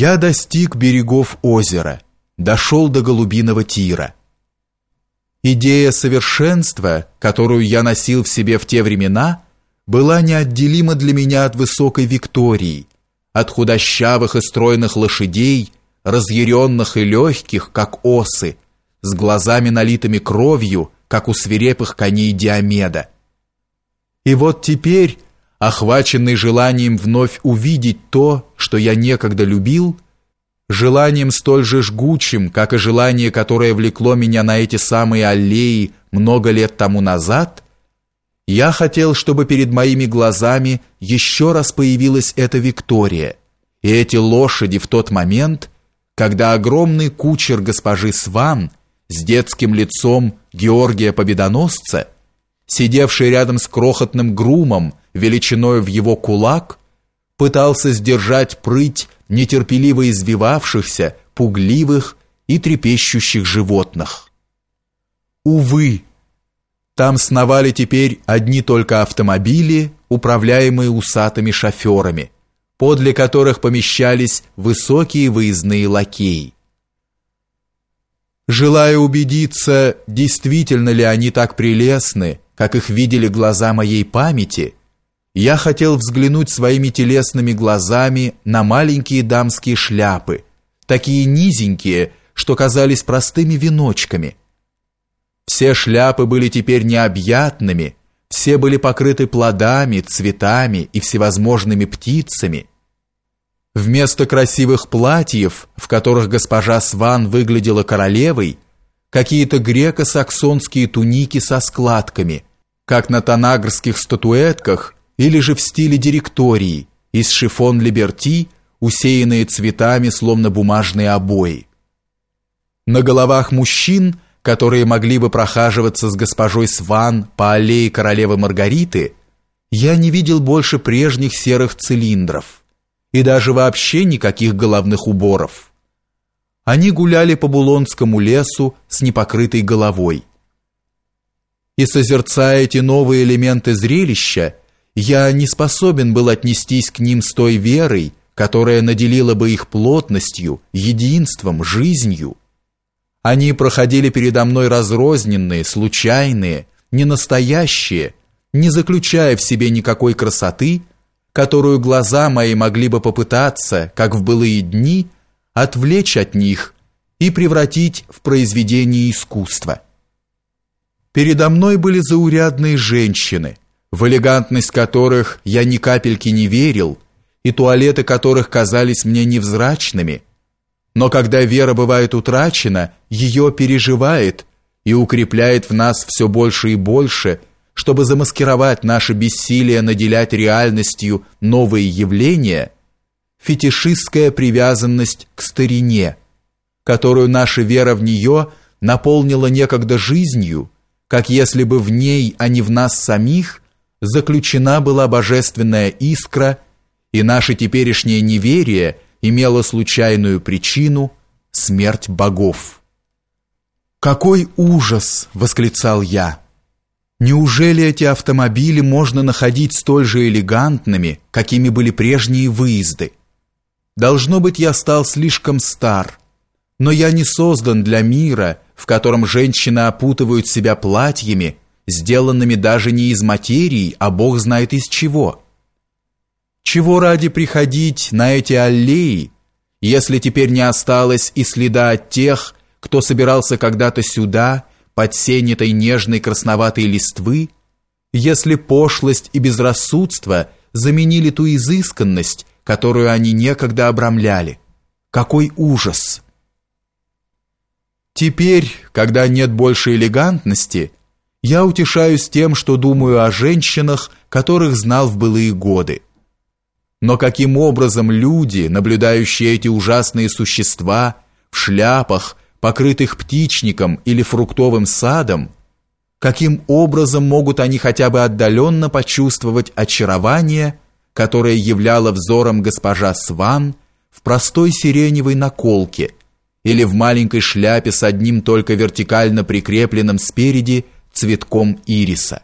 Я достиг берегов озера, дошел до голубиного тира. Идея совершенства, которую я носил в себе в те времена, была неотделима для меня от высокой Виктории, от худощавых и стройных лошадей, разъяренных и легких, как осы, с глазами налитыми кровью, как у свирепых коней Диомеда. И вот теперь охваченный желанием вновь увидеть то, что я некогда любил, желанием столь же жгучим, как и желание, которое влекло меня на эти самые аллеи много лет тому назад, я хотел, чтобы перед моими глазами еще раз появилась эта Виктория и эти лошади в тот момент, когда огромный кучер госпожи Сван с детским лицом Георгия Победоносца, сидевший рядом с крохотным грумом, величиной в его кулак, пытался сдержать прыть нетерпеливо извивавшихся, пугливых и трепещущих животных. Увы, там сновали теперь одни только автомобили, управляемые усатыми шоферами, подле которых помещались высокие выездные лакеи. Желая убедиться, действительно ли они так прелестны, как их видели глаза моей памяти, я хотел взглянуть своими телесными глазами на маленькие дамские шляпы, такие низенькие, что казались простыми веночками. Все шляпы были теперь необъятными, все были покрыты плодами, цветами и всевозможными птицами. Вместо красивых платьев, в которых госпожа Сван выглядела королевой, какие-то греко-саксонские туники со складками, как на танагрских статуэтках или же в стиле директории, из шифон либерти, усеянные цветами, словно бумажные обои. На головах мужчин, которые могли бы прохаживаться с госпожой Сван по аллее королевы Маргариты, я не видел больше прежних серых цилиндров и даже вообще никаких головных уборов. Они гуляли по Булонскому лесу с непокрытой головой. И созерцая эти новые элементы зрелища, я не способен был отнестись к ним с той верой, которая наделила бы их плотностью, единством, жизнью. Они проходили передо мной разрозненные, случайные, ненастоящие, не заключая в себе никакой красоты, которую глаза мои могли бы попытаться, как в былые дни, отвлечь от них и превратить в произведение искусства. Передо мной были заурядные женщины, в элегантность которых я ни капельки не верил, и туалеты которых казались мне невзрачными. Но когда вера бывает утрачена, ее переживает и укрепляет в нас все больше и больше, чтобы замаскировать наше бессилие наделять реальностью новые явления, фетишистская привязанность к старине, которую наша вера в нее наполнила некогда жизнью, как если бы в ней, а не в нас самих, заключена была божественная искра, и наше теперешнее неверие имело случайную причину – смерть богов. «Какой ужас!» – восклицал я. «Неужели эти автомобили можно находить столь же элегантными, какими были прежние выезды? Должно быть, я стал слишком стар, но я не создан для мира, в котором женщины опутывают себя платьями, сделанными даже не из материи, а Бог знает из чего. Чего ради приходить на эти аллеи, если теперь не осталось и следа от тех, кто собирался когда-то сюда, под сень этой нежной красноватой листвы, если пошлость и безрассудство заменили ту изысканность, которую они некогда обрамляли. Какой ужас! Теперь, когда нет больше элегантности, я утешаюсь тем, что думаю о женщинах, которых знал в былые годы. Но каким образом люди, наблюдающие эти ужасные существа в шляпах, покрытых птичником или фруктовым садом, каким образом могут они хотя бы отдаленно почувствовать очарование, которое являло взором госпожа Сван в простой сиреневой наколке или в маленькой шляпе с одним только вертикально прикрепленным спереди цветком ириса.